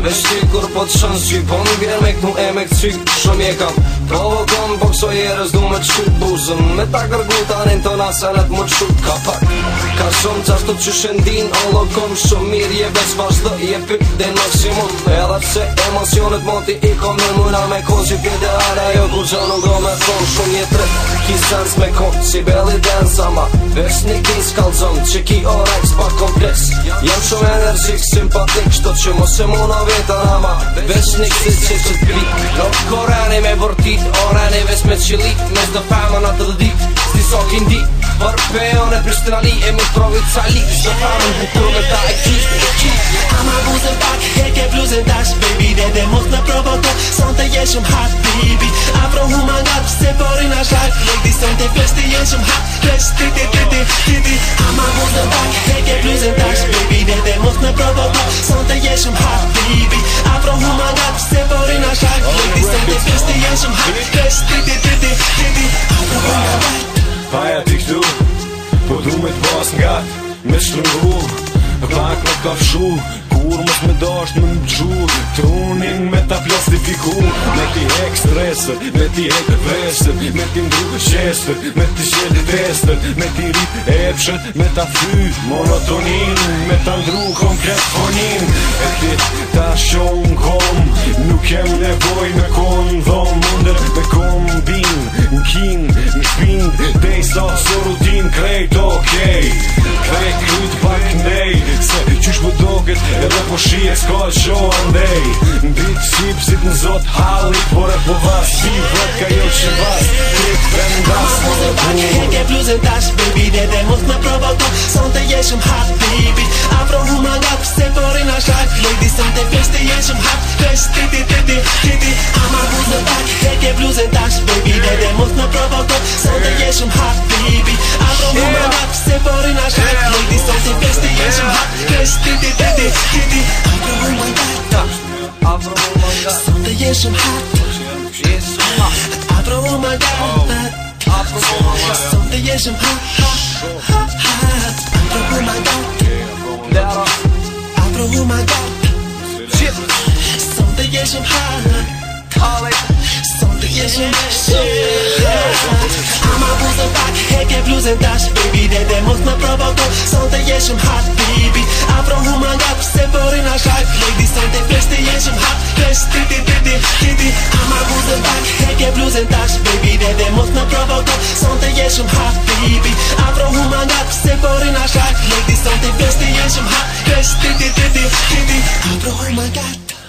Me shikur po të shënë s'gjy Po në vjerë me këtu e me këtë cikë Shëmë je kam Provokon po këso jerës du me të shkut buzën Me ta kërgut arin të nasenet më të shkut Ka pak Ka pak jam qashtu që shëndin o kom shumë mirë je vesh vazhdo je pip dhe maksimum Edhe pse emosionet moti i kom në me kohë që pjede ara jo ku që nuk do me thonë shumë një tret Ki sens me kon si beli dance ama Ves një kins kalzon që ki o rex pa kompleks Jam shumë energjik simpatik shto që mos e muna veta ama Ves një kësit që që t'pi Në me vërtit orani ves me qilit Mes dhe fama në të dhe dit Si sokin di Për peon e e më trovit تعليق استفهام الحكومة بتاعك فيه I'm a losing back هيك بلوزن داش بيبي ده ده مخنا بروفوكا سانتا يشم حد بيبي افرو هما غاب سيبورين اشلاك ليدي سانتا فلستي يشم حد رش تي تي تي تي تي تي I'm a losing back هيك بلوزن داش بيبي ده ده مخنا بروفوكا سانتا يشم حد بيبي افرو هما غاب سيبورين اشلاك ليدي سانتا فلستي gjat Me shtrungu Pak me kafshu Kur mos me dasht me më gju Trunin me ta plastifiku Me ti hek stresër Me ti hek vesër Me ti ndru qesër Me ti qelë testër Me ti rip epshet Me ta fry monotonin Me ta ndru konkret fonin E ti ta shon kom Nuk kem nevoj me kon Dhom mundër me kombin bin Në king, në shpin Dej sa së rutin krejt okej okay vet Kujt pak ndej Se qysh më doket Edhe po shije s'ka qo andej Ndit sip si të nëzot halit Por po vas Si vet ka jo që vas Krik vendas Mos më pak e heke bluzën tash baby Dhe dhe mos më provoko po. Son të jeshëm hap baby A hu ma nga pëse porin a shak Lady son të fjesht të jeshëm hap Fjesht titi titi titi Ama mos më pak e heke bluzën Seremos nuestro voto Sondayeshim hot baby Avro numan up Severin ash hot lady Sondayeshim investigation hot Christi di di di di di Avro numan gata Avro numan gata Sondayeshim hot Avro numan gata Avro numan gata Sondayeshim hot hot hot Avro numan gata Avro numan gata Sondayeshim hot hot Am avut să fac hack and dash Baby, de de mult mă provocă Să te ieșim hot, baby Afro human rap, se vor în așa Ladies, să te flește, ieșim hot Flash, titi, titi, titi Am avut să fac hack and dash Baby, de de mult mă provocă Să te ieșim hot, baby Afro human rap, se vor în așa Ladies, să te flește, ieșim hot Flash, titi, titi, titi Afro human rap